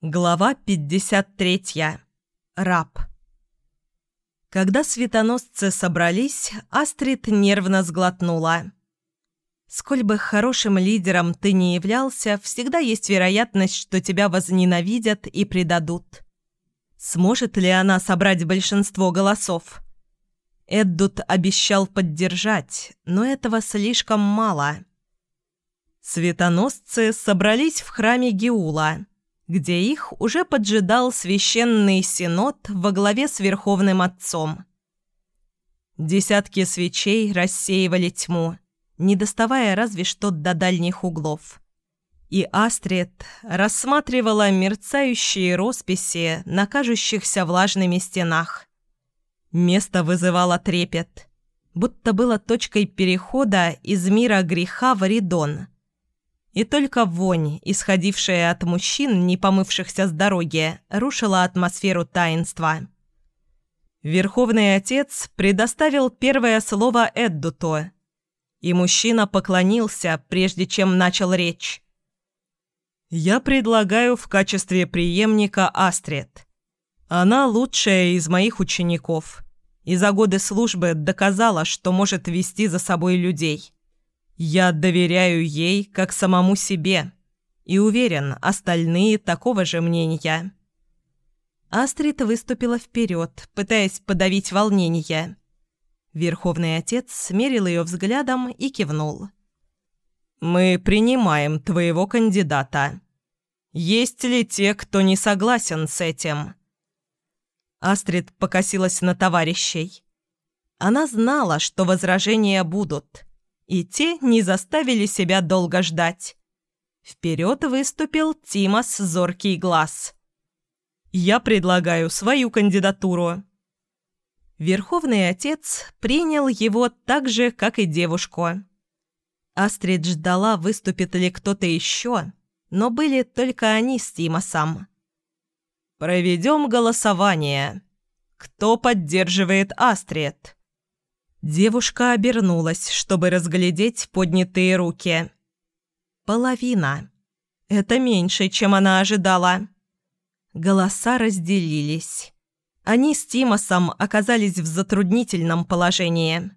Глава 53. Раб. Когда светоносцы собрались, Астрид нервно сглотнула. «Сколь бы хорошим лидером ты не являлся, всегда есть вероятность, что тебя возненавидят и предадут. Сможет ли она собрать большинство голосов?» Эддут обещал поддержать, но этого слишком мало. Светоносцы собрались в храме Геула – где их уже поджидал священный синод во главе с Верховным Отцом. Десятки свечей рассеивали тьму, не доставая разве что до дальних углов. И Астрид рассматривала мерцающие росписи на кажущихся влажными стенах. Место вызывало трепет, будто было точкой перехода из мира греха в Ридон – и только вонь, исходившая от мужчин, не помывшихся с дороги, рушила атмосферу таинства. Верховный Отец предоставил первое слово Эддуту, и мужчина поклонился, прежде чем начал речь. «Я предлагаю в качестве преемника Астрид. Она лучшая из моих учеников, и за годы службы доказала, что может вести за собой людей». Я доверяю ей как самому себе и уверен, остальные такого же мнения. Астрид выступила вперед, пытаясь подавить волнение. Верховный отец смерил ее взглядом и кивнул. «Мы принимаем твоего кандидата. Есть ли те, кто не согласен с этим?» Астрид покосилась на товарищей. Она знала, что возражения будут – и те не заставили себя долго ждать. Вперед выступил Тимас Зоркий Глаз. «Я предлагаю свою кандидатуру». Верховный отец принял его так же, как и девушку. Астрид ждала, выступит ли кто-то еще, но были только они с Тимасом. «Проведем голосование. Кто поддерживает Астрид?» Девушка обернулась, чтобы разглядеть поднятые руки. Половина. Это меньше, чем она ожидала. Голоса разделились. Они с Тимосом оказались в затруднительном положении.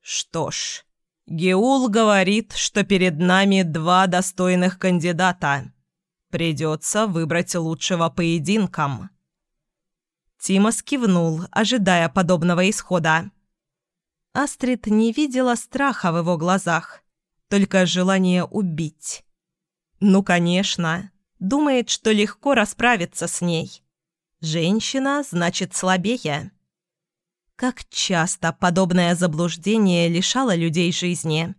Что ж, Геул говорит, что перед нами два достойных кандидата. Придется выбрать лучшего поединком. Тимос кивнул, ожидая подобного исхода. Астрид не видела страха в его глазах, только желание убить. Ну, конечно, думает, что легко расправиться с ней. Женщина значит слабее. Как часто подобное заблуждение лишало людей жизни.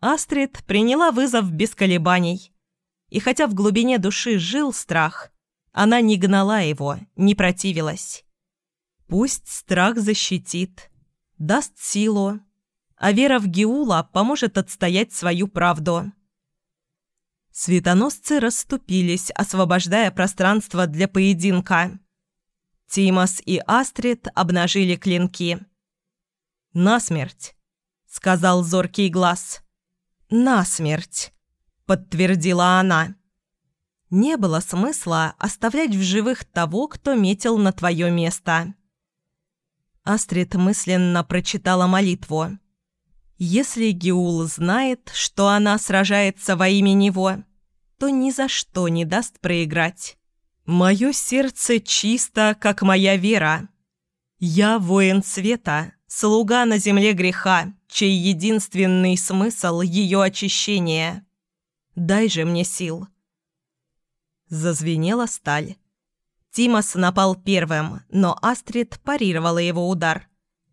Астрид приняла вызов без колебаний. И хотя в глубине души жил страх, она не гнала его, не противилась. Пусть страх защитит, даст силу, а вера в Геула поможет отстоять свою правду. Светоносцы расступились, освобождая пространство для поединка. Тимос и Астрид обнажили клинки. «Насмерть», — сказал зоркий глаз. «Насмерть», — подтвердила она. Не было смысла оставлять в живых того, кто метил на твое место. Астрид мысленно прочитала молитву. «Если Геул знает, что она сражается во имя него, то ни за что не даст проиграть. Мое сердце чисто, как моя вера. Я воин света, слуга на земле греха, чей единственный смысл – ее очищение. Дай же мне сил». Зазвенела сталь. Тимос напал первым, но Астрид парировала его удар.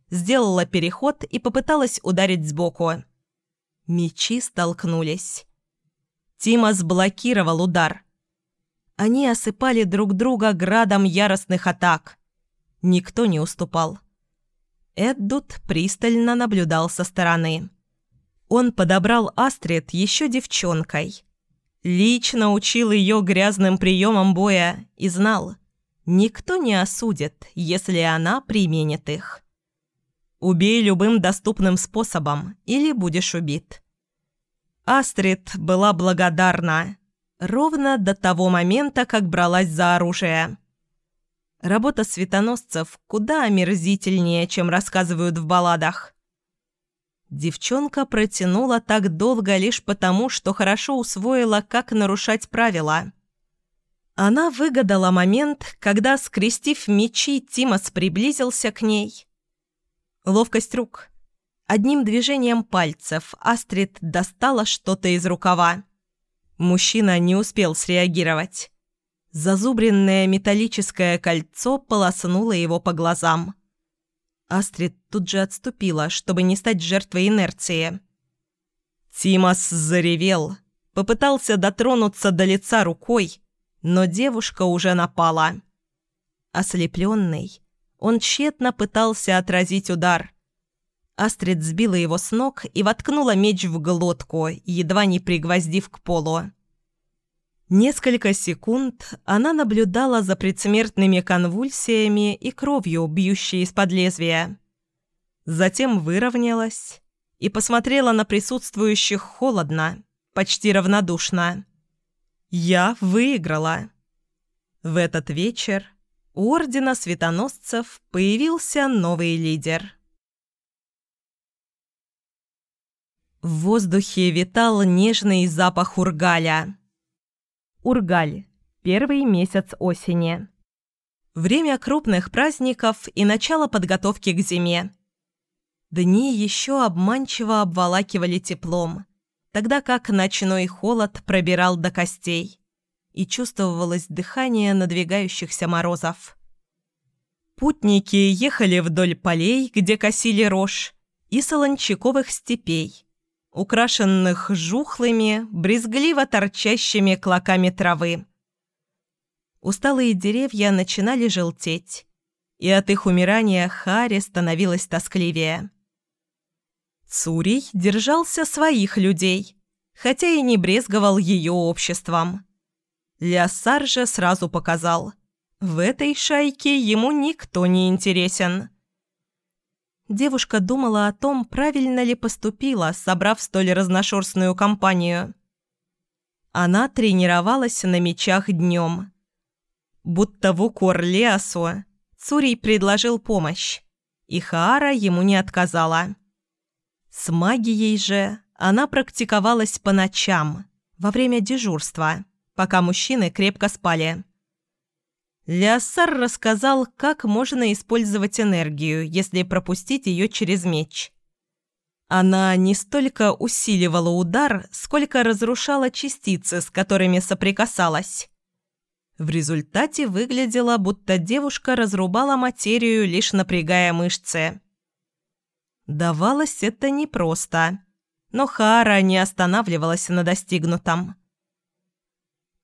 Сделала переход и попыталась ударить сбоку. Мечи столкнулись. Тимос блокировал удар. Они осыпали друг друга градом яростных атак. Никто не уступал. Эддут пристально наблюдал со стороны. Он подобрал Астрид еще девчонкой. Лично учил ее грязным приемам боя и знал – Никто не осудит, если она применит их. Убей любым доступным способом, или будешь убит. Астрид была благодарна. Ровно до того момента, как бралась за оружие. Работа светоносцев куда омерзительнее, чем рассказывают в балладах. Девчонка протянула так долго лишь потому, что хорошо усвоила, как нарушать правила. Она выгадала момент, когда, скрестив мечи, Тимос приблизился к ней. Ловкость рук. Одним движением пальцев Астрид достала что-то из рукава. Мужчина не успел среагировать. Зазубренное металлическое кольцо полоснуло его по глазам. Астрид тут же отступила, чтобы не стать жертвой инерции. Тимас заревел, попытался дотронуться до лица рукой, но девушка уже напала. Ослепленный, он тщетно пытался отразить удар. Астрид сбила его с ног и воткнула меч в глотку, едва не пригвоздив к полу. Несколько секунд она наблюдала за предсмертными конвульсиями и кровью, бьющей из-под лезвия. Затем выровнялась и посмотрела на присутствующих холодно, почти равнодушно. «Я выиграла». В этот вечер у Ордена Светоносцев появился новый лидер. В воздухе витал нежный запах ургаля – Ургаль. Первый месяц осени. Время крупных праздников и начало подготовки к зиме. Дни еще обманчиво обволакивали теплом, тогда как ночной холод пробирал до костей, и чувствовалось дыхание надвигающихся морозов. Путники ехали вдоль полей, где косили рожь, и солончаковых степей, украшенных жухлыми, брезгливо торчащими клоками травы. Усталые деревья начинали желтеть, и от их умирания Харе становилось тоскливее. Цурий держался своих людей, хотя и не брезговал ее обществом. Лясар же сразу показал – в этой шайке ему никто не интересен. Девушка думала о том, правильно ли поступила, собрав столь разношерстную компанию. Она тренировалась на мечах днем. Будто в укор Леосу Цурий предложил помощь, и Хаара ему не отказала. С магией же она практиковалась по ночам, во время дежурства, пока мужчины крепко спали. Лясар рассказал, как можно использовать энергию, если пропустить ее через меч. Она не столько усиливала удар, сколько разрушала частицы, с которыми соприкасалась. В результате выглядело, будто девушка разрубала материю, лишь напрягая мышцы. Давалось это непросто, но Хара не останавливалась на достигнутом.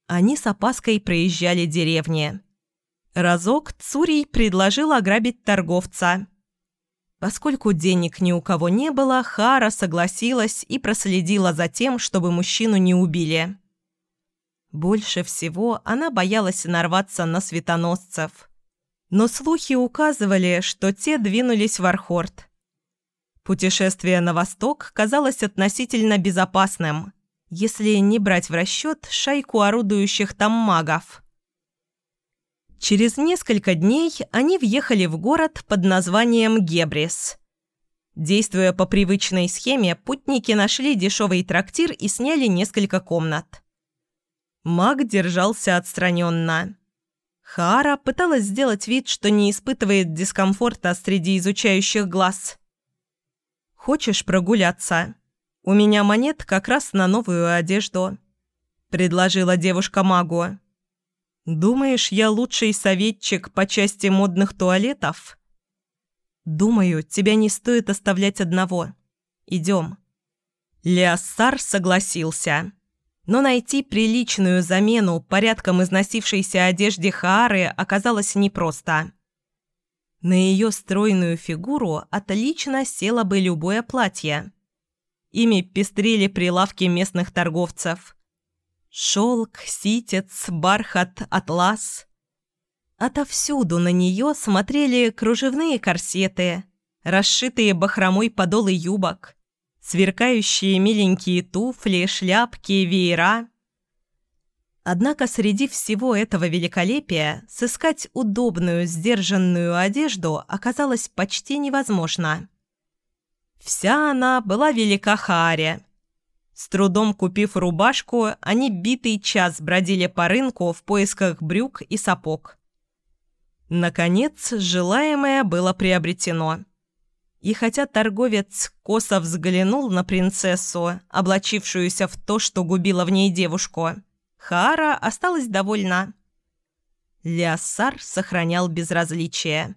Они с опаской проезжали деревни. Разок Цурий предложил ограбить торговца. Поскольку денег ни у кого не было, Хара согласилась и проследила за тем, чтобы мужчину не убили. Больше всего она боялась нарваться на светоносцев. Но слухи указывали, что те двинулись в Архорд. Путешествие на восток казалось относительно безопасным, если не брать в расчет шайку орудующих там магов – Через несколько дней они въехали в город под названием Гебрис. Действуя по привычной схеме, путники нашли дешевый трактир и сняли несколько комнат. Маг держался отстраненно. Хара пыталась сделать вид, что не испытывает дискомфорта среди изучающих глаз. «Хочешь прогуляться? У меня монет как раз на новую одежду», – предложила девушка магу. Думаешь, я лучший советчик по части модных туалетов? Думаю, тебя не стоит оставлять одного. Идем. Леоссар согласился. Но найти приличную замену порядком износившейся одежде Хаары оказалось непросто. На ее стройную фигуру отлично село бы любое платье. Ими пестрили прилавки местных торговцев – Шелк, ситец, бархат, атлас. Отовсюду на нее смотрели кружевные корсеты, расшитые бахромой подолы юбок, сверкающие миленькие туфли, шляпки, веера. Однако среди всего этого великолепия сыскать удобную, сдержанную одежду оказалось почти невозможно. Вся она была велика Хааре. С трудом купив рубашку, они битый час бродили по рынку в поисках брюк и сапог. Наконец, желаемое было приобретено. И хотя торговец косо взглянул на принцессу, облачившуюся в то, что губило в ней девушку, Хаара осталась довольна. Леоссар сохранял безразличие.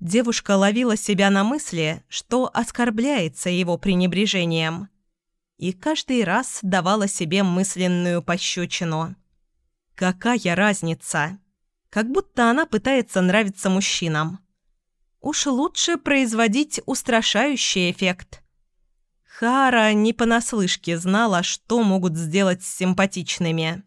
Девушка ловила себя на мысли, что оскорбляется его пренебрежением, и каждый раз давала себе мысленную пощечину. Какая разница? Как будто она пытается нравиться мужчинам. Уж лучше производить устрашающий эффект. Хара не понаслышке знала, что могут сделать с симпатичными.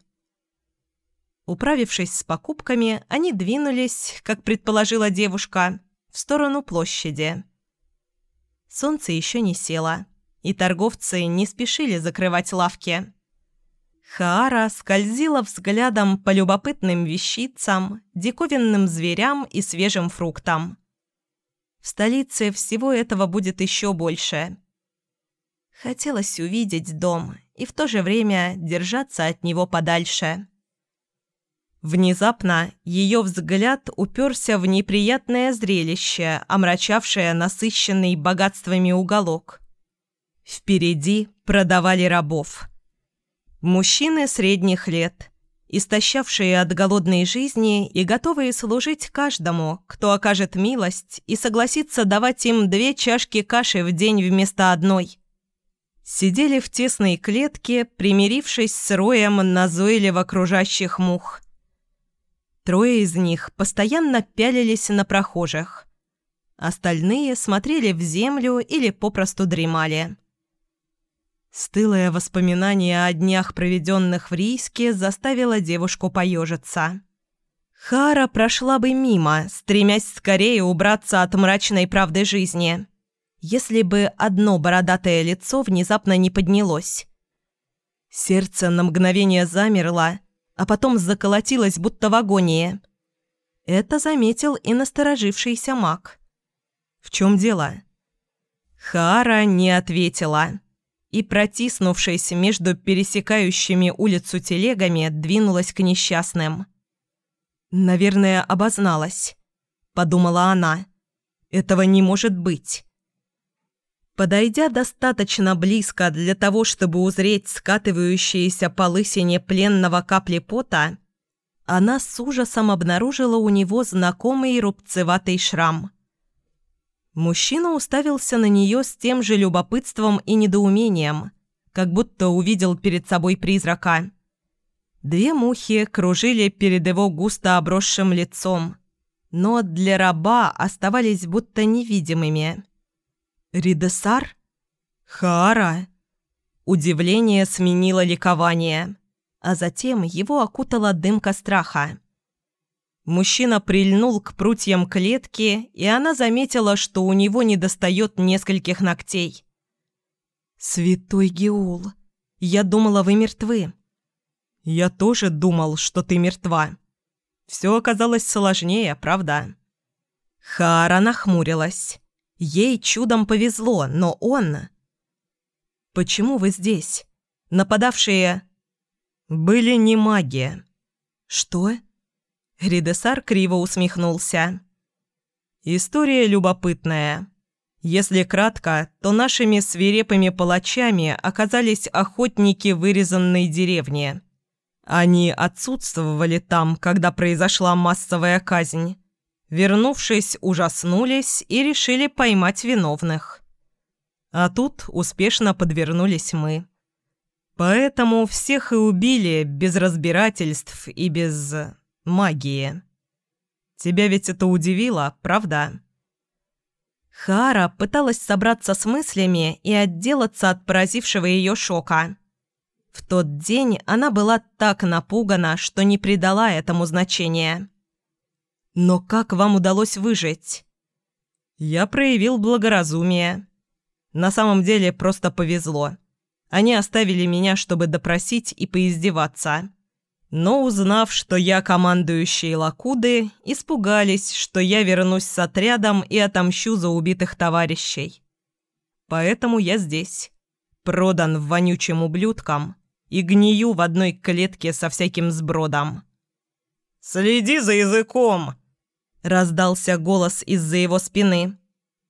Управившись с покупками, они двинулись, как предположила девушка, в сторону площади. Солнце еще не село, и торговцы не спешили закрывать лавки. Хаара скользила взглядом по любопытным вещицам, диковинным зверям и свежим фруктам. В столице всего этого будет еще больше – Хотелось увидеть дом и в то же время держаться от него подальше. Внезапно ее взгляд уперся в неприятное зрелище, омрачавшее насыщенный богатствами уголок. Впереди продавали рабов. Мужчины средних лет, истощавшие от голодной жизни и готовые служить каждому, кто окажет милость и согласится давать им две чашки каши в день вместо одной – сидели в тесной клетке, примирившись с роем назойливо окружающих мух. Трое из них постоянно пялились на прохожих. Остальные смотрели в землю или попросту дремали. Стылое воспоминание о днях, проведенных в Рийске, заставило девушку поежиться. Хара прошла бы мимо, стремясь скорее убраться от мрачной правды жизни если бы одно бородатое лицо внезапно не поднялось. Сердце на мгновение замерло, а потом заколотилось, будто в агонии. Это заметил и насторожившийся маг. «В чем дело?» Хара не ответила и, протиснувшись между пересекающими улицу телегами, двинулась к несчастным. «Наверное, обозналась», — подумала она. «Этого не может быть». Подойдя достаточно близко для того, чтобы узреть скатывающиеся по лысине пленного капли пота, она с ужасом обнаружила у него знакомый рубцеватый шрам. Мужчина уставился на нее с тем же любопытством и недоумением, как будто увидел перед собой призрака. Две мухи кружили перед его густо обросшим лицом, но для раба оставались будто невидимыми. Ридесар? Хара? Удивление сменило ликование, а затем его окутала дымка страха. Мужчина прильнул к прутьям клетки, и она заметила, что у него недостает нескольких ногтей. «Святой Геул, я думала, вы мертвы». «Я тоже думал, что ты мертва. Все оказалось сложнее, правда?» Хара нахмурилась. Ей чудом повезло, но он... «Почему вы здесь? Нападавшие...» «Были не маги». «Что?» Ридесар криво усмехнулся. «История любопытная. Если кратко, то нашими свирепыми палачами оказались охотники вырезанной деревни. Они отсутствовали там, когда произошла массовая казнь. Вернувшись, ужаснулись и решили поймать виновных. А тут успешно подвернулись мы. Поэтому всех и убили без разбирательств и без магии. Тебя ведь это удивило, правда? Хара пыталась собраться с мыслями и отделаться от поразившего ее шока. В тот день она была так напугана, что не придала этому значения. Но как вам удалось выжить? Я проявил благоразумие. На самом деле просто повезло. Они оставили меня, чтобы допросить и поиздеваться. Но узнав, что я командующий Лакуды, испугались, что я вернусь с отрядом и отомщу за убитых товарищей. Поэтому я здесь, продан вонючим ублюдкам и гнию в одной клетке со всяким сбродом. «Следи за языком!» — раздался голос из-за его спины.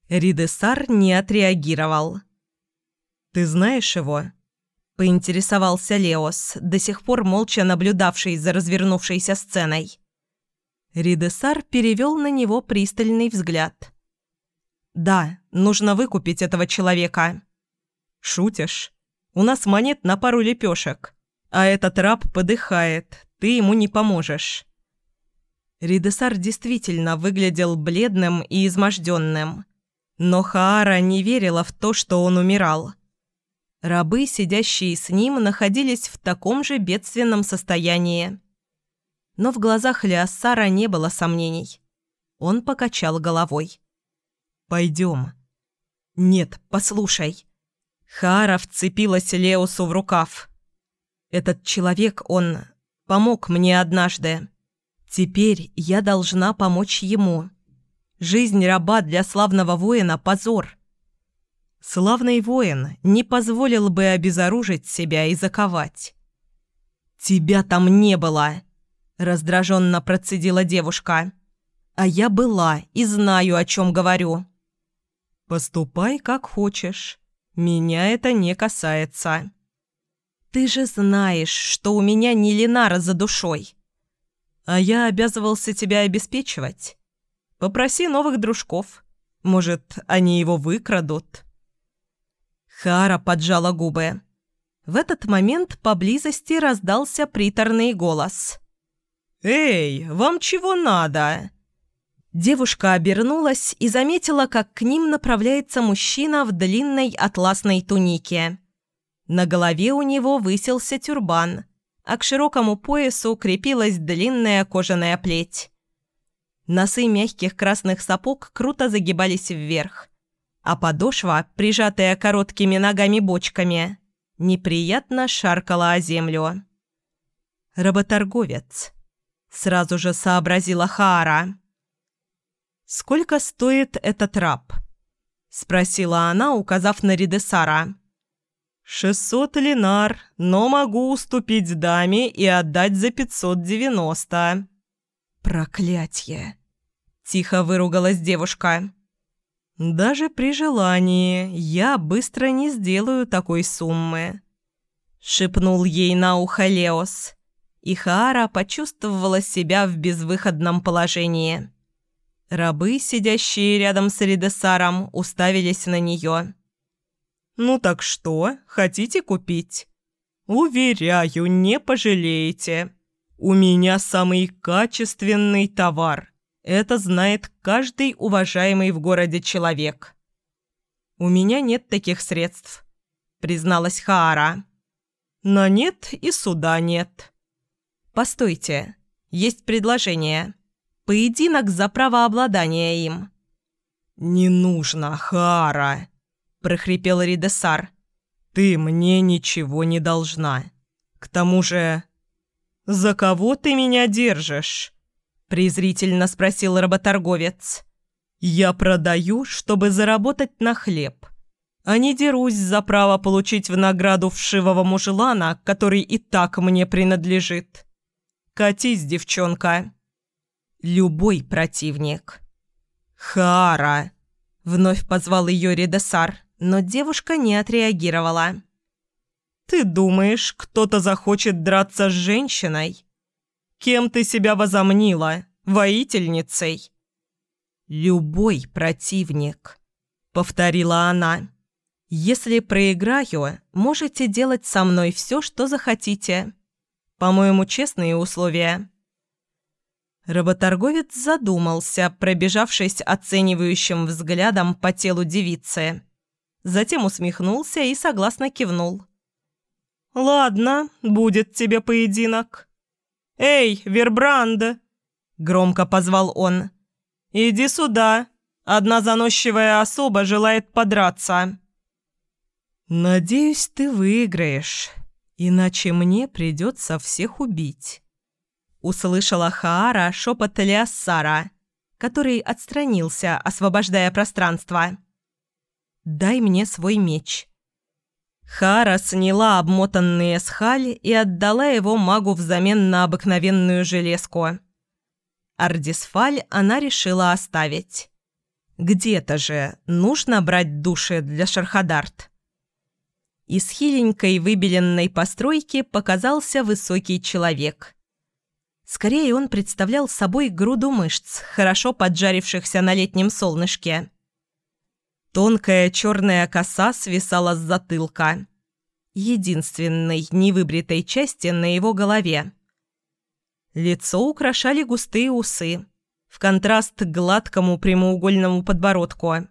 Ридесар не отреагировал. «Ты знаешь его?» — поинтересовался Леос, до сих пор молча наблюдавший за развернувшейся сценой. Ридесар перевел на него пристальный взгляд. «Да, нужно выкупить этого человека». «Шутишь? У нас монет на пару лепешек, а этот раб подыхает, ты ему не поможешь». Ридесар действительно выглядел бледным и изможденным. Но Хаара не верила в то, что он умирал. Рабы, сидящие с ним, находились в таком же бедственном состоянии. Но в глазах Леоссара не было сомнений. Он покачал головой. «Пойдем». «Нет, послушай». Хара вцепилась Леосу в рукав. «Этот человек, он помог мне однажды. Теперь я должна помочь ему. Жизнь раба для славного воина – позор». Славный воин не позволил бы обезоружить себя и заковать. «Тебя там не было!» – раздраженно процедила девушка. «А я была и знаю, о чем говорю». «Поступай, как хочешь. Меня это не касается». «Ты же знаешь, что у меня не Ленара за душой. А я обязывался тебя обеспечивать. Попроси новых дружков. Может, они его выкрадут». Хара поджала губы. В этот момент поблизости раздался приторный голос. «Эй, вам чего надо?» Девушка обернулась и заметила, как к ним направляется мужчина в длинной атласной тунике. На голове у него высился тюрбан, а к широкому поясу крепилась длинная кожаная плеть. Носы мягких красных сапог круто загибались вверх а подошва, прижатая короткими ногами-бочками, неприятно шаркала о землю. «Работорговец», — сразу же сообразила Хаара. «Сколько стоит этот раб?» — спросила она, указав на Ридесара. «Шестьсот линар, но могу уступить даме и отдать за пятьсот девяносто». «Проклятье!» — тихо выругалась девушка. Даже при желании я быстро не сделаю такой суммы», — шепнул ей на ухо Леос. И Хаара почувствовала себя в безвыходном положении. Рабы, сидящие рядом с Ридесаром, уставились на нее. «Ну так что, хотите купить?» «Уверяю, не пожалеете. У меня самый качественный товар. Это знает каждый уважаемый в городе человек. «У меня нет таких средств», — призналась Хаара. «Но нет и суда нет». «Постойте, есть предложение. Поединок за правообладание им». «Не нужно, Хаара», — прохрипел Ридесар. «Ты мне ничего не должна. К тому же...» «За кого ты меня держишь?» презрительно спросил работорговец. «Я продаю, чтобы заработать на хлеб, а не дерусь за право получить в награду вшивого мужелана, который и так мне принадлежит. Катись, девчонка!» «Любой противник». «Хара!» — вновь позвал ее Редесар, но девушка не отреагировала. «Ты думаешь, кто-то захочет драться с женщиной?» Кем ты себя возомнила? Воительницей?» «Любой противник», — повторила она. «Если проиграю, можете делать со мной все, что захотите. По-моему, честные условия». Работорговец задумался, пробежавшись оценивающим взглядом по телу девицы. Затем усмехнулся и согласно кивнул. «Ладно, будет тебе поединок». «Эй, Вербранд!» — громко позвал он. «Иди сюда. Одна заносчивая особа желает подраться». «Надеюсь, ты выиграешь, иначе мне придется всех убить», Услышала Хаара шепот Леоссара, который отстранился, освобождая пространство. «Дай мне свой меч». Хара сняла обмотанный эсхаль и отдала его магу взамен на обыкновенную железку. Ардисфаль она решила оставить. Где-то же нужно брать души для Шархадарт. Из хиленькой выбеленной постройки показался высокий человек. Скорее он представлял собой груду мышц, хорошо поджарившихся на летнем солнышке. Тонкая черная коса свисала с затылка. Единственной невыбритой части на его голове. Лицо украшали густые усы, в контраст к гладкому прямоугольному подбородку.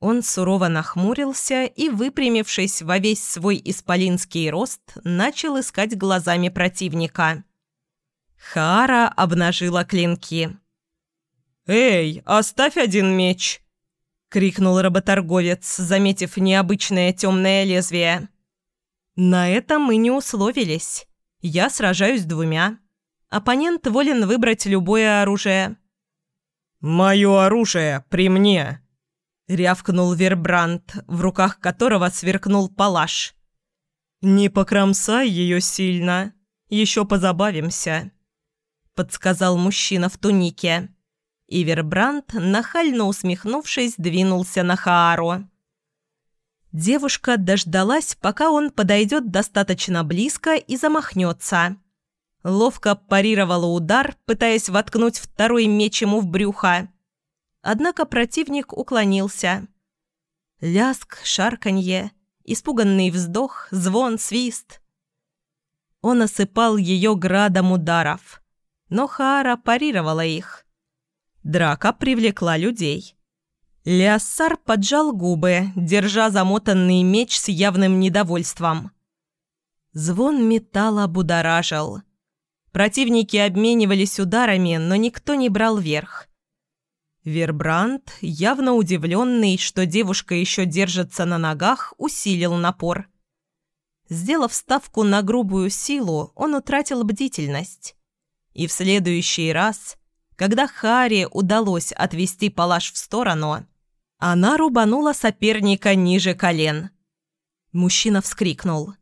Он сурово нахмурился и, выпрямившись во весь свой исполинский рост, начал искать глазами противника. Хара обнажила клинки. «Эй, оставь один меч!» — крикнул работорговец, заметив необычное темное лезвие. «На этом мы не условились. Я сражаюсь двумя. Оппонент волен выбрать любое оружие». «Мое оружие при мне!» — рявкнул Вербранд, в руках которого сверкнул палаш. «Не покромсай ее сильно, еще позабавимся». – подсказал мужчина в тунике. Ивербранд, нахально усмехнувшись, двинулся на Хаару. Девушка дождалась, пока он подойдет достаточно близко и замахнется. Ловко парировала удар, пытаясь воткнуть второй меч ему в брюхо. Однако противник уклонился. Ляск, шарканье, испуганный вздох, звон, свист. Он осыпал ее градом ударов – но Хаара парировала их. Драка привлекла людей. Леоссар поджал губы, держа замотанный меч с явным недовольством. Звон металла будоражил. Противники обменивались ударами, но никто не брал верх. Вербранд, явно удивленный, что девушка еще держится на ногах, усилил напор. Сделав ставку на грубую силу, он утратил бдительность. И в следующий раз, когда Харе удалось отвести палаш в сторону, она рубанула соперника ниже колен. Мужчина вскрикнул.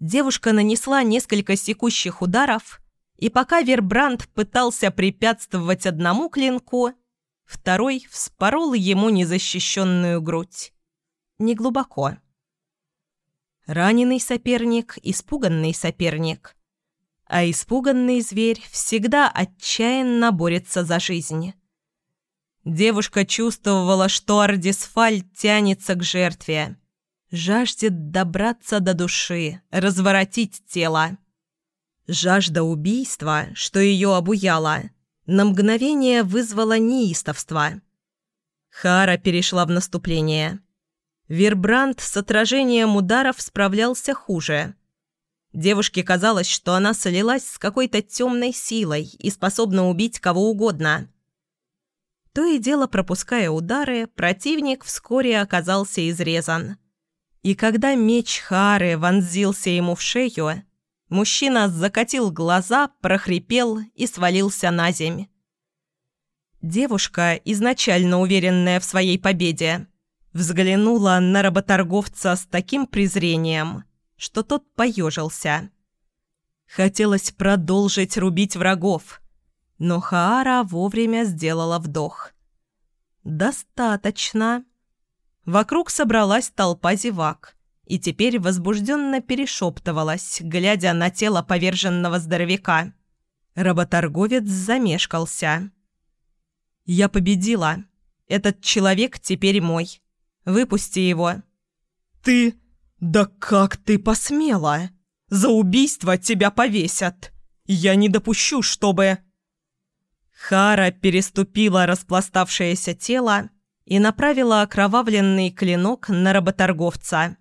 Девушка нанесла несколько секущих ударов, и пока Вербранд пытался препятствовать одному клинку, второй вспорол ему незащищенную грудь. Неглубоко. Раненый соперник, испуганный соперник – а испуганный зверь всегда отчаянно борется за жизнь. Девушка чувствовала, что Ардисфаль тянется к жертве, жаждет добраться до души, разворотить тело. Жажда убийства, что ее обуяло, на мгновение вызвала неистовство. Хара перешла в наступление. Вербранд с отражением ударов справлялся хуже – Девушке казалось, что она солилась с какой-то темной силой и способна убить кого угодно. То и дело, пропуская удары, противник вскоре оказался изрезан. И когда меч Хары вонзился ему в шею, мужчина закатил глаза, прохрипел и свалился на земь. Девушка, изначально уверенная в своей победе, взглянула на работорговца с таким презрением – что тот поежился. Хотелось продолжить рубить врагов, но Хаара вовремя сделала вдох. «Достаточно». Вокруг собралась толпа зевак, и теперь возбужденно перешептывалась, глядя на тело поверженного здоровяка. Работорговец замешкался. «Я победила. Этот человек теперь мой. Выпусти его». «Ты...» «Да как ты посмела? За убийство тебя повесят! Я не допущу, чтобы...» Хара переступила распластавшееся тело и направила окровавленный клинок на работорговца.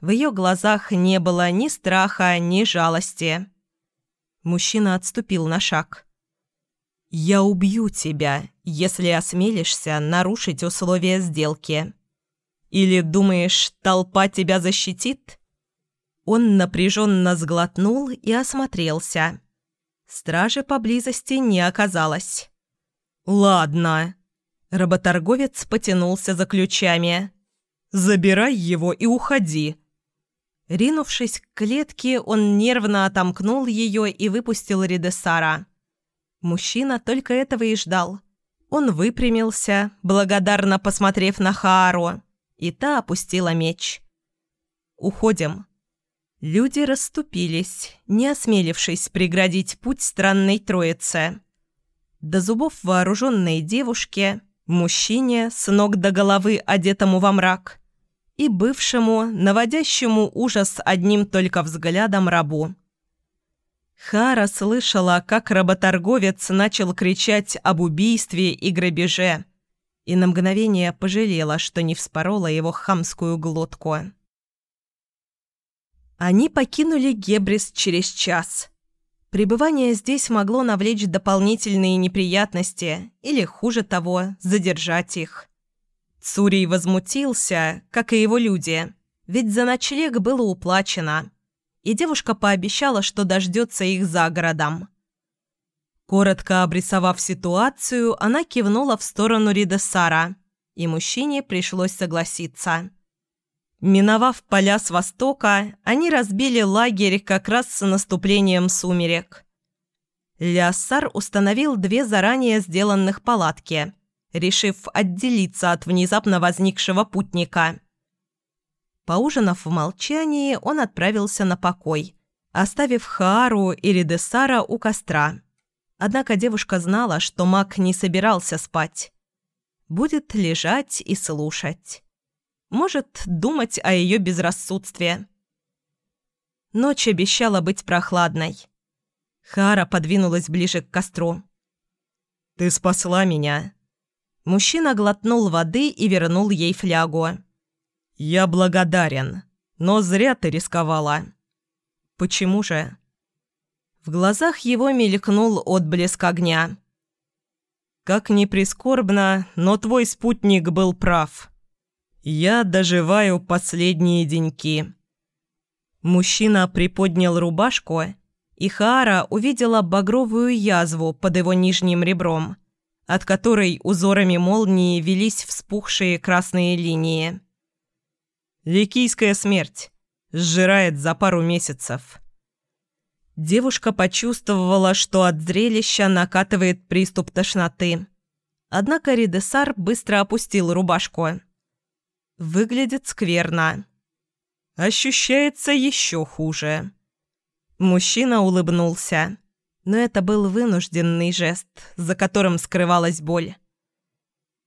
В ее глазах не было ни страха, ни жалости. Мужчина отступил на шаг. «Я убью тебя, если осмелишься нарушить условия сделки». Или думаешь, толпа тебя защитит?» Он напряженно сглотнул и осмотрелся. Стражи поблизости не оказалось. «Ладно». Работорговец потянулся за ключами. «Забирай его и уходи». Ринувшись к клетке, он нервно отомкнул ее и выпустил Ридесара. Мужчина только этого и ждал. Он выпрямился, благодарно посмотрев на Хаару, и та опустила меч. «Уходим». Люди расступились, не осмелившись преградить путь странной троице. До зубов вооруженной девушке, мужчине с ног до головы одетому во мрак и бывшему, наводящему ужас одним только взглядом рабу. Хара слышала, как работорговец начал кричать об убийстве и грабеже, и на мгновение пожалела, что не вспорола его хамскую глотку. Они покинули Гебрис через час. Пребывание здесь могло навлечь дополнительные неприятности или, хуже того, задержать их. Цурий возмутился, как и его люди, ведь за ночлег было уплачено, и девушка пообещала, что дождется их за городом. Коротко обрисовав ситуацию, она кивнула в сторону Ридесара, и мужчине пришлось согласиться. Миновав поля с востока, они разбили лагерь как раз с наступлением сумерек. Ляссар установил две заранее сделанных палатки, решив отделиться от внезапно возникшего путника. Поужинав в молчании, он отправился на покой, оставив Хаару и Ридесара у костра. Однако девушка знала, что маг не собирался спать. Будет лежать и слушать. Может, думать о ее безрассудстве. Ночь обещала быть прохладной. Хара подвинулась ближе к костру. «Ты спасла меня». Мужчина глотнул воды и вернул ей флягу. «Я благодарен, но зря ты рисковала». «Почему же?» В глазах его мелькнул отблеск огня. «Как ни прискорбно, но твой спутник был прав. Я доживаю последние деньки». Мужчина приподнял рубашку, и Хаара увидела багровую язву под его нижним ребром, от которой узорами молнии велись вспухшие красные линии. «Ликийская смерть. Сжирает за пару месяцев». Девушка почувствовала, что от зрелища накатывает приступ тошноты. Однако Ридесар быстро опустил рубашку. Выглядит скверно. Ощущается еще хуже. Мужчина улыбнулся, но это был вынужденный жест, за которым скрывалась боль.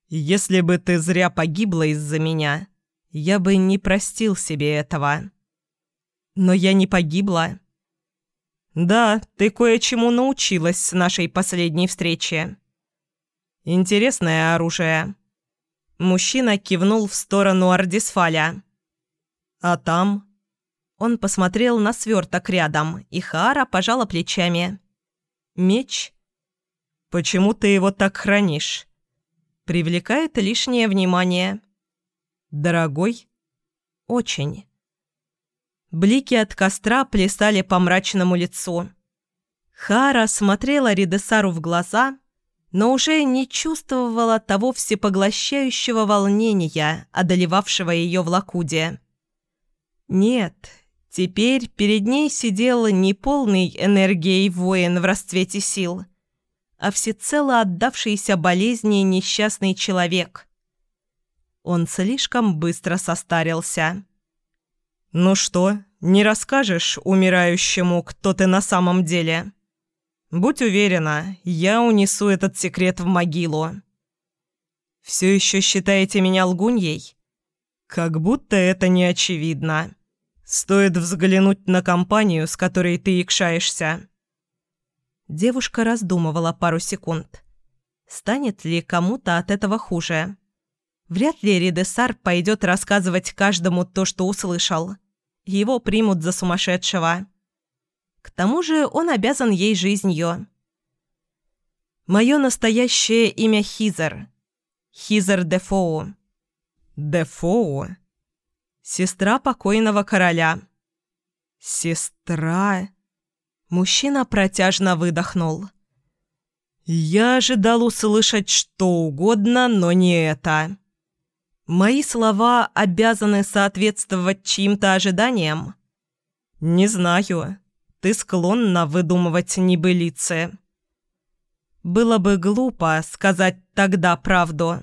«Если бы ты зря погибла из-за меня, я бы не простил себе этого. Но я не погибла. Да, ты кое-чему научилась с нашей последней встречи. Интересное оружие. Мужчина кивнул в сторону Ардисфаля. «А там?» Он посмотрел на сверток рядом, и Хара пожала плечами. «Меч? Почему ты его так хранишь? Привлекает лишнее внимание. Дорогой? Очень». Блики от костра плясали по мрачному лицу. Хара смотрела Ридесару в глаза но уже не чувствовала того всепоглощающего волнения, одолевавшего ее в Лакуде. Нет, теперь перед ней сидел не полный энергией воин в расцвете сил, а всецело отдавшийся болезни несчастный человек. Он слишком быстро состарился. «Ну что, не расскажешь умирающему, кто ты на самом деле?» Будь уверена, я унесу этот секрет в могилу. Все еще считаете меня лгуньей? Как будто это не очевидно. Стоит взглянуть на компанию, с которой ты икшаешься. Девушка раздумывала пару секунд. Станет ли кому-то от этого хуже? Вряд ли Ридесар пойдет рассказывать каждому то, что услышал. Его примут за сумасшедшего. К тому же он обязан ей жизнью. Мое настоящее имя Хизер. Хизер Дефоу. Дефоу? Сестра покойного короля. Сестра? Мужчина протяжно выдохнул. «Я ожидал услышать что угодно, но не это. Мои слова обязаны соответствовать чьим-то ожиданиям? Не знаю. Ты склонна выдумывать небылицы. Было бы глупо сказать тогда правду.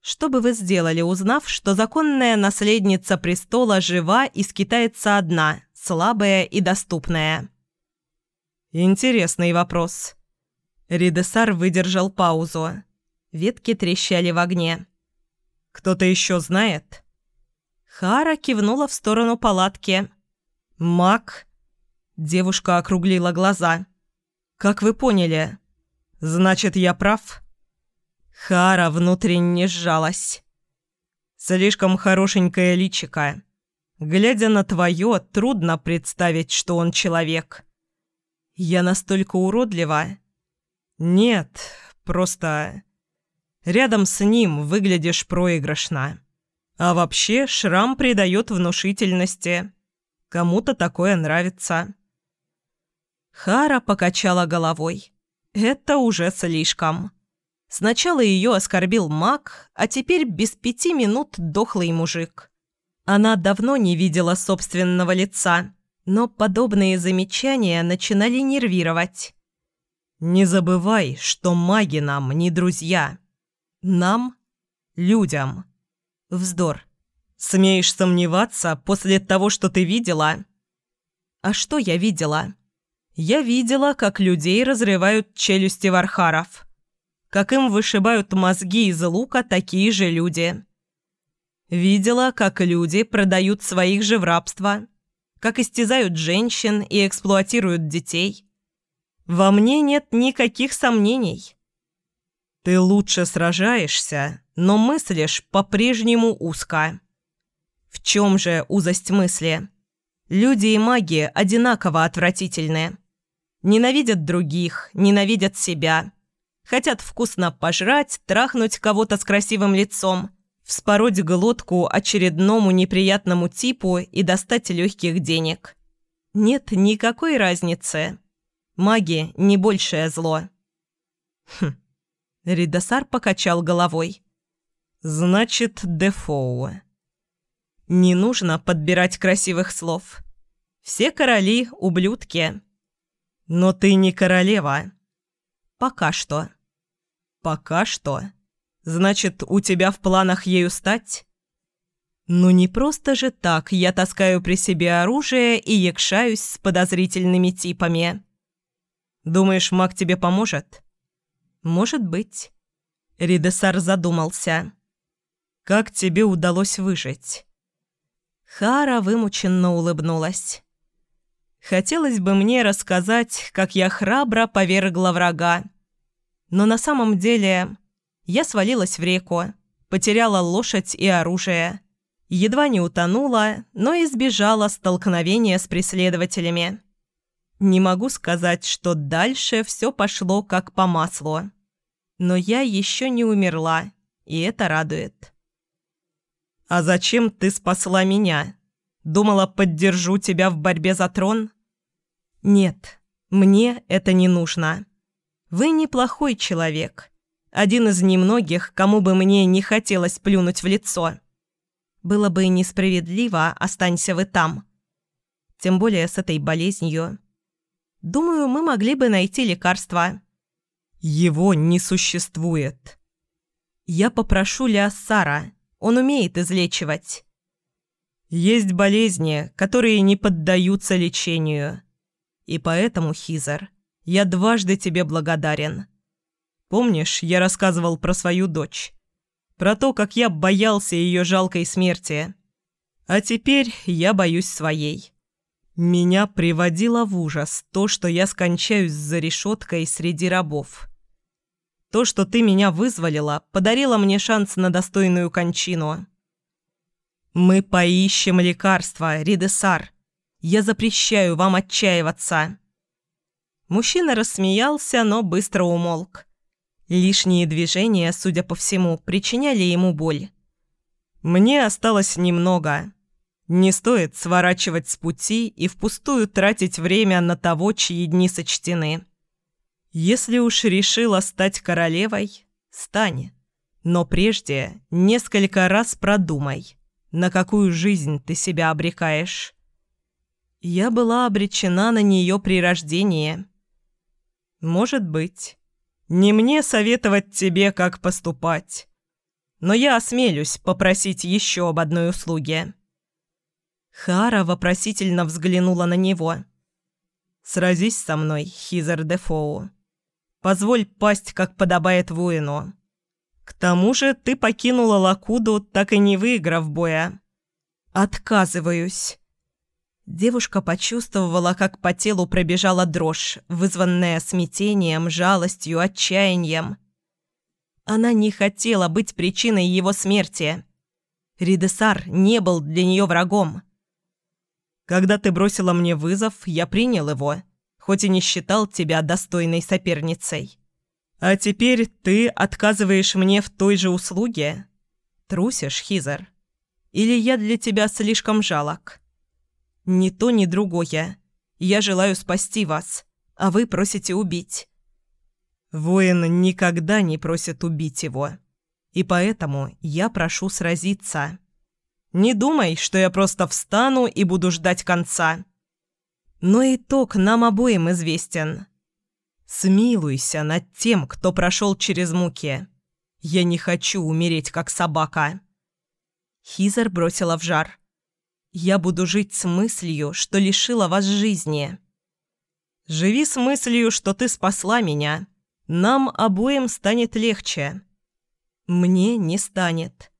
Что бы вы сделали, узнав, что законная наследница престола жива и скитается одна, слабая и доступная?» «Интересный вопрос». Ридесар выдержал паузу. Ветки трещали в огне. «Кто-то еще знает?» Хара кивнула в сторону палатки. «Мак?» Девушка округлила глаза. «Как вы поняли? Значит, я прав?» Хара внутренне сжалась. «Слишком хорошенькое личико. Глядя на твое, трудно представить, что он человек. Я настолько уродлива?» «Нет, просто...» Рядом с ним выглядишь проигрышно. А вообще шрам придает внушительности. Кому-то такое нравится». Хара покачала головой. «Это уже слишком». Сначала ее оскорбил маг, а теперь без пяти минут дохлый мужик. Она давно не видела собственного лица, но подобные замечания начинали нервировать. «Не забывай, что маги нам не друзья. Нам? Людям. Вздор. Смеешь сомневаться после того, что ты видела?» «А что я видела?» «Я видела, как людей разрывают челюсти вархаров» как им вышибают мозги из лука такие же люди. Видела, как люди продают своих же в рабство, как истязают женщин и эксплуатируют детей. Во мне нет никаких сомнений. Ты лучше сражаешься, но мыслишь по-прежнему узко. В чем же узость мысли? Люди и маги одинаково отвратительны. Ненавидят других, ненавидят себя – Хотят вкусно пожрать, трахнуть кого-то с красивым лицом, вспороть глотку очередному неприятному типу и достать легких денег. Нет никакой разницы. Маги – не большее зло. Хм. Ридосар покачал головой. «Значит, Дефоу». «Не нужно подбирать красивых слов. Все короли – ублюдки. Но ты не королева. Пока что». «Пока что. Значит, у тебя в планах ею стать?» «Ну не просто же так я таскаю при себе оружие и якшаюсь с подозрительными типами. Думаешь, маг тебе поможет?» «Может быть». Ридесар задумался. «Как тебе удалось выжить?» Хара вымученно улыбнулась. «Хотелось бы мне рассказать, как я храбро повергла врага, но на самом деле я свалилась в реку, потеряла лошадь и оружие. Едва не утонула, но избежала столкновения с преследователями. Не могу сказать, что дальше все пошло как по маслу. Но я еще не умерла, и это радует. «А зачем ты спасла меня? Думала, поддержу тебя в борьбе за трон?» «Нет, мне это не нужно». Вы неплохой человек. Один из немногих, кому бы мне не хотелось плюнуть в лицо. Было бы несправедливо, останься вы там. Тем более с этой болезнью. Думаю, мы могли бы найти лекарство. Его не существует. Я попрошу Леоссара. Он умеет излечивать. Есть болезни, которые не поддаются лечению. И поэтому, Хизер, я дважды тебе благодарен. Помнишь, я рассказывал про свою дочь? Про то, как я боялся ее жалкой смерти. А теперь я боюсь своей. Меня приводило в ужас то, что я скончаюсь за решеткой среди рабов. То, что ты меня вызволила, подарило мне шанс на достойную кончину. Мы поищем лекарства, Ридесар. Я запрещаю вам отчаиваться. Мужчина рассмеялся, но быстро умолк. Лишние движения, судя по всему, причиняли ему боль. «Мне осталось немного. Не стоит сворачивать с пути и впустую тратить время на того, чьи дни сочтены. Если уж решила стать королевой, стань. Но прежде несколько раз продумай, на какую жизнь ты себя обрекаешь. Я была обречена на нее при рождении. Может быть. Не мне советовать тебе, как поступать. Но я осмелюсь попросить еще об одной услуге. Хара вопросительно взглянула на него. «Сразись со мной, Хизер Дефоу. Позволь пасть, как подобает воину. К тому же ты покинула Лакуду, так и не выиграв боя». «Отказываюсь». Девушка почувствовала, как по телу пробежала дрожь, вызванная смятением, жалостью, отчаянием. Она не хотела быть причиной его смерти. Ридесар не был для нее врагом. Когда ты бросила мне вызов, я принял его, хоть и не считал тебя достойной соперницей. А теперь ты отказываешь мне в той же услуге? Трусишь, Хизер? Или я для тебя слишком жалок? Ни то, ни другое. Я желаю спасти вас, а вы просите убить. Воин никогда не просит убить его, и поэтому я прошу сразиться». Не думай, что я просто встану и буду ждать конца. Но итог нам обоим известен. Смилуйся над тем, кто прошел через муки. Я не хочу умереть, как собака. Хизер бросила в жар. Я буду жить с мыслью, что лишила вас жизни. Живи с мыслью, что ты спасла меня. Нам обоим станет легче. Мне не станет.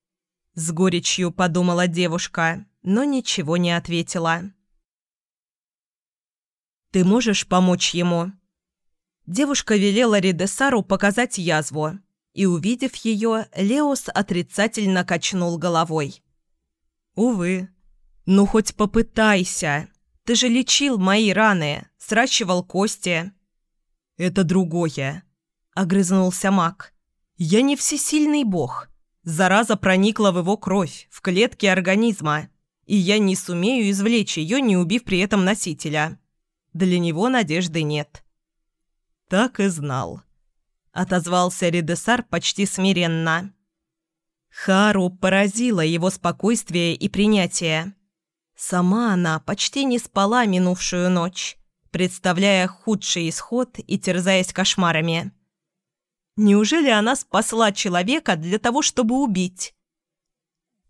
С горечью подумала девушка, но ничего не ответила. «Ты можешь помочь ему?» Девушка велела Ридесару показать язву, и, увидев ее, Леос отрицательно качнул головой. «Увы. Ну хоть попытайся. Ты же лечил мои раны, сращивал кости». «Это другое», — огрызнулся маг. «Я не всесильный бог. Зараза проникла в его кровь, в клетки организма, и я не сумею извлечь ее, не убив при этом носителя. Для него надежды нет». «Так и знал», — отозвался Редесар почти смиренно. Хару поразило его спокойствие и принятие. Сама она почти не спала минувшую ночь, представляя худший исход и терзаясь кошмарами. Неужели она спасла человека для того, чтобы убить?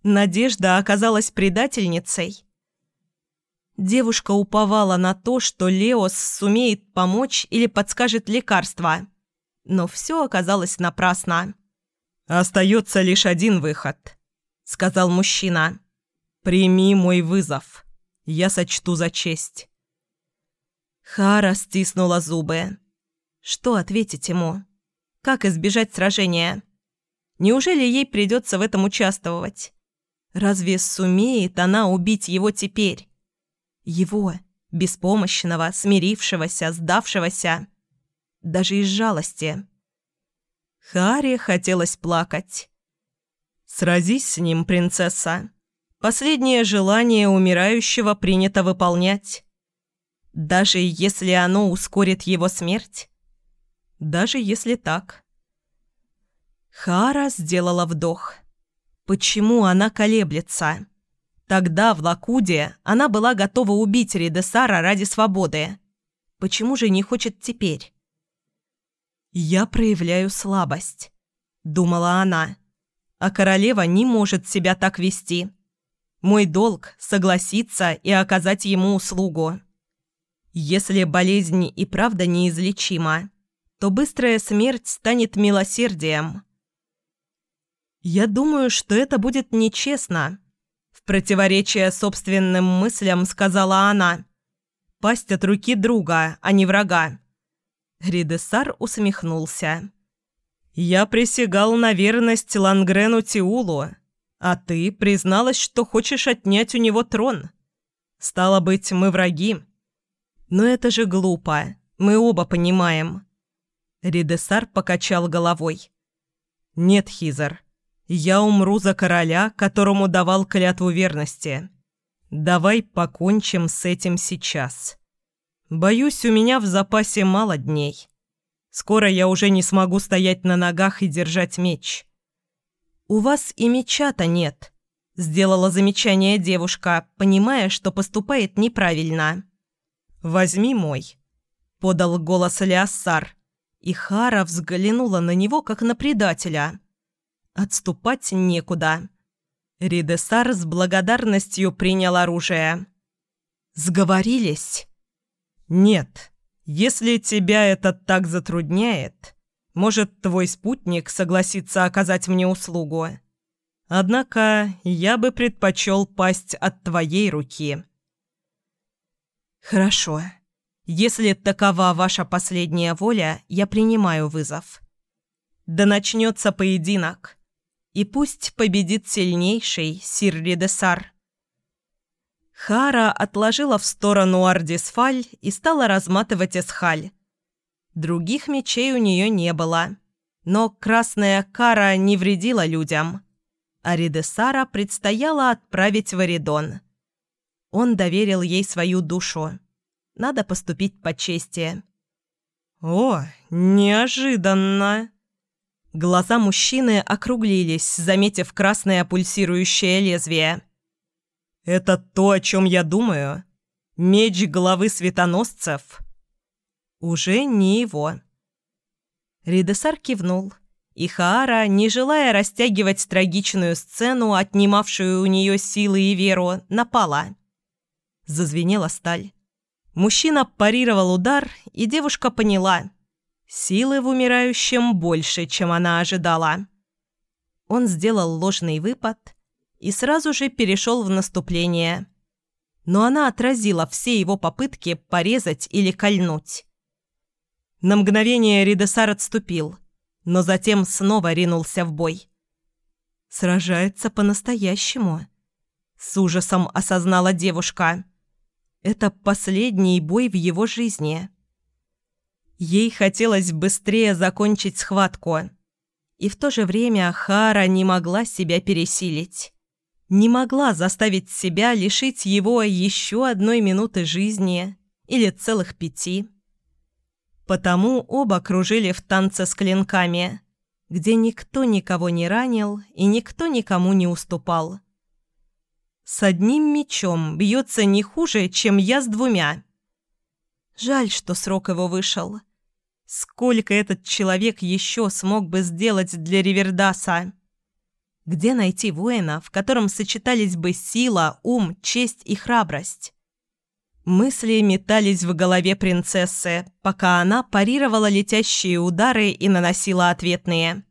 Надежда оказалась предательницей. Девушка уповала на то, что Леос сумеет помочь или подскажет лекарство. Но все оказалось напрасно. «Остается лишь один выход», — сказал мужчина. «Прими мой вызов. Я сочту за честь». Хара стиснула зубы. Что ответить ему? Как избежать сражения? Неужели ей придется в этом участвовать? Разве сумеет она убить его теперь? Его, беспомощного, смирившегося, сдавшегося. Даже из жалости. Харе хотелось плакать. «Сразись с ним, принцесса. Последнее желание умирающего принято выполнять. Даже если оно ускорит его смерть?» даже если так. Хара сделала вдох. Почему она колеблется? Тогда в Лакуде она была готова убить Ридесара ради свободы. Почему же не хочет теперь? «Я проявляю слабость», — думала она. «А королева не может себя так вести. Мой долг — согласиться и оказать ему услугу. Если болезнь и правда неизлечима, то быстрая смерть станет милосердием. Я думаю, что это будет нечестно. Противоречие собственным мыслям сказала она. Пасть от руки друга, а не врага. Ридесар усмехнулся. «Я присягал на верность Лангрену Тиулу, а ты призналась, что хочешь отнять у него трон. Стало быть, мы враги. Но это же глупо, мы оба понимаем. Ридесар покачал головой. «Нет, Хизер, я умру за короля, которому давал клятву верности. Давай покончим с этим сейчас. Боюсь, у меня в запасе мало дней. Скоро я уже не смогу стоять на ногах и держать меч. У вас и меча-то нет, сделала замечание девушка, понимая, что поступает неправильно. Возьми мой, подал голос Леоссар, и Хара взглянула на него как на предателя. Отступать некуда. Ридесар с благодарностью принял оружие. «Сговорились?» «Нет. Если тебя это так затрудняет, может, твой спутник согласится оказать мне услугу. Однако я бы предпочел пасть от твоей руки». «Хорошо. Если такова ваша последняя воля, я принимаю вызов. Да начнется поединок» и пусть победит сильнейший Сир Ридесар. Хара отложила в сторону Ардисфаль и стала разматывать эсхаль. Других мечей у нее не было, но красная кара не вредила людям, а Ридесара предстояло отправить в Аридон. Он доверил ей свою душу. Надо поступить по чести. «О, неожиданно!» Глаза мужчины округлились, заметив красное пульсирующее лезвие. «Это то, о чем я думаю? Меч головы светоносцев?» «Уже не его». Ридесар кивнул, и Хаара, не желая растягивать трагичную сцену, отнимавшую у нее силы и веру, напала. Зазвенела сталь. Мужчина парировал удар, и девушка поняла – Силы в умирающем больше, чем она ожидала. Он сделал ложный выпад и сразу же перешел в наступление. Но она отразила все его попытки порезать или кольнуть. На мгновение Ридесар отступил, но затем снова ринулся в бой. Сражается по-настоящему. С ужасом осознала девушка. Это последний бой в его жизни. Ей хотелось быстрее закончить схватку. И в то же время Хара не могла себя пересилить. Не могла заставить себя лишить его еще одной минуты жизни или целых пяти. Потому оба кружили в танце с клинками, где никто никого не ранил и никто никому не уступал. С одним мечом бьется не хуже, чем я с двумя. Жаль, что срок его вышел. Сколько этот человек еще смог бы сделать для Ривердаса? Где найти воина, в котором сочетались бы сила, ум, честь и храбрость? Мысли метались в голове принцессы, пока она парировала летящие удары и наносила ответные.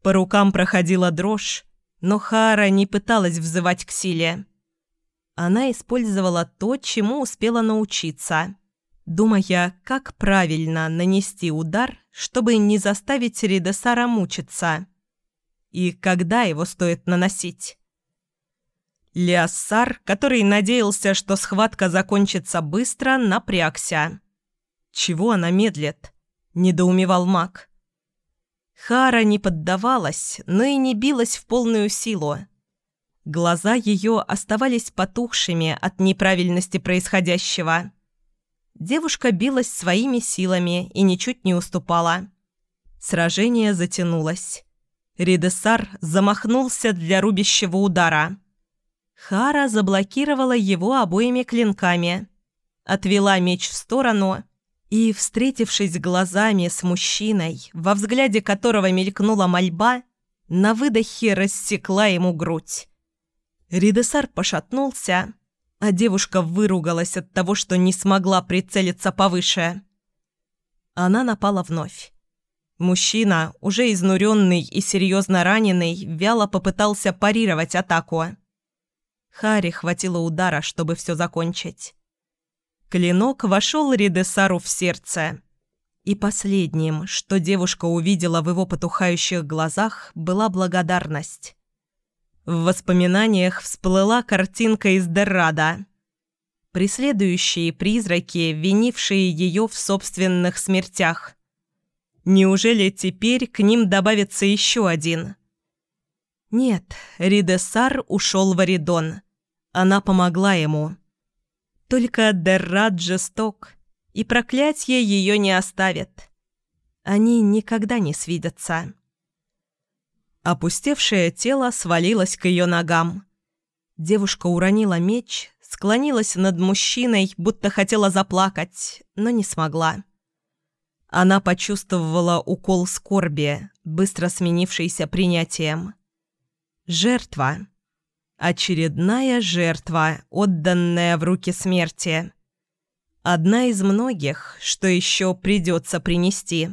По рукам проходила дрожь, но Хара не пыталась взывать к силе. Она использовала то, чему успела научиться – думая, как правильно нанести удар, чтобы не заставить Ридесара мучиться. И когда его стоит наносить. Лиассар, который надеялся, что схватка закончится быстро, напрягся. «Чего она медлит?» – недоумевал маг. Хара не поддавалась, но и не билась в полную силу. Глаза ее оставались потухшими от неправильности происходящего. Девушка билась своими силами и ничуть не уступала. Сражение затянулось. Ридесар замахнулся для рубящего удара. Хара заблокировала его обоими клинками, отвела меч в сторону и, встретившись глазами с мужчиной, во взгляде которого мелькнула мольба, на выдохе рассекла ему грудь. Ридесар пошатнулся, а девушка выругалась от того, что не смогла прицелиться повыше. Она напала вновь. Мужчина, уже изнуренный и серьезно раненый, вяло попытался парировать атаку. Хари хватило удара, чтобы все закончить. Клинок вошел Ридесару в сердце. И последним, что девушка увидела в его потухающих глазах, была благодарность. В воспоминаниях всплыла картинка из Деррада. Преследующие призраки, винившие ее в собственных смертях. Неужели теперь к ним добавится еще один? Нет, Ридесар ушел в Аридон, Она помогла ему. Только Деррат жесток, и проклятие ее не оставит. Они никогда не свидятся. Опустевшее тело свалилось к ее ногам. Девушка уронила меч, склонилась над мужчиной, будто хотела заплакать, но не смогла. Она почувствовала укол скорби, быстро сменившийся принятием. Жертва. Очередная жертва, отданная в руки смерти. Одна из многих, что еще придется принести.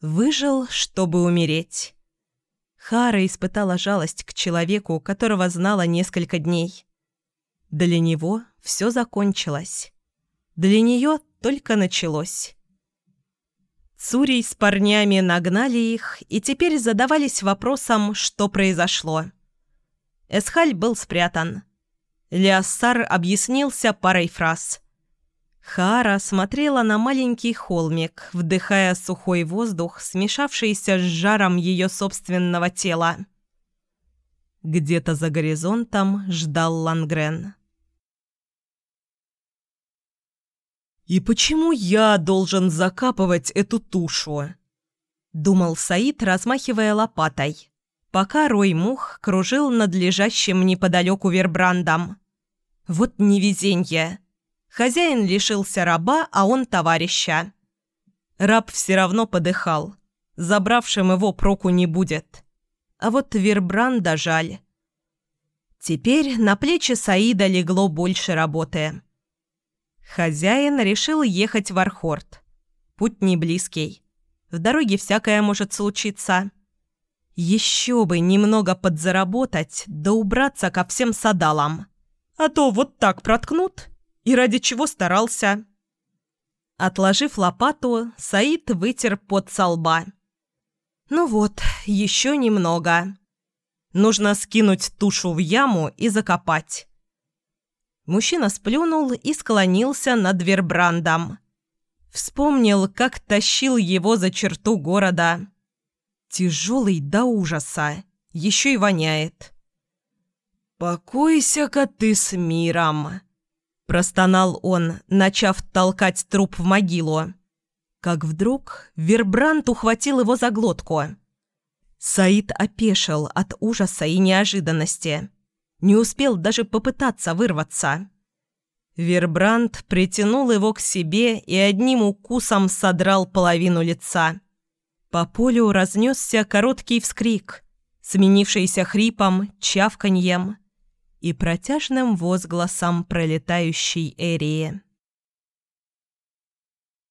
Выжил, чтобы умереть. Хара испытала жалость к человеку, которого знала несколько дней. Для него все закончилось. Для нее только началось. Цурий с парнями нагнали их и теперь задавались вопросом, что произошло. Эсхаль был спрятан. Леоссар объяснился парой фраз. Хара смотрела на маленький холмик, вдыхая сухой воздух, смешавшийся с жаром ее собственного тела. Где-то за горизонтом ждал Лангрен. «И почему я должен закапывать эту тушу?» — думал Саид, размахивая лопатой, пока рой мух кружил над лежащим неподалеку вербрандом. «Вот невезенье! Хозяин лишился раба, а он товарища. Раб все равно подыхал, забравшим его проку не будет. А вот вербранда жаль». Теперь на плечи Саида легло больше работы. Хозяин решил ехать в Архорд. Путь не близкий. В дороге всякое может случиться. Еще бы немного подзаработать, да убраться ко всем садалам. А то вот так проткнут, и ради чего старался. Отложив лопату, Саид вытер пот со лба. Ну вот, еще немного. Нужно скинуть тушу в яму и закопать. Мужчина сплюнул и склонился над Вербрандом. Вспомнил, как тащил его за черту города. Тяжелый до ужаса, еще и воняет. «Покойся-ка ты с миром!» Простонал он, начав толкать труп в могилу. Как вдруг Вербранд ухватил его за глотку. Саид опешил от ужаса и неожиданности не успел даже попытаться вырваться. Вербранд притянул его к себе и одним укусом содрал половину лица. По полю разнесся короткий вскрик, сменившийся хрипом, чавканьем и протяжным возгласом пролетающей Эрии.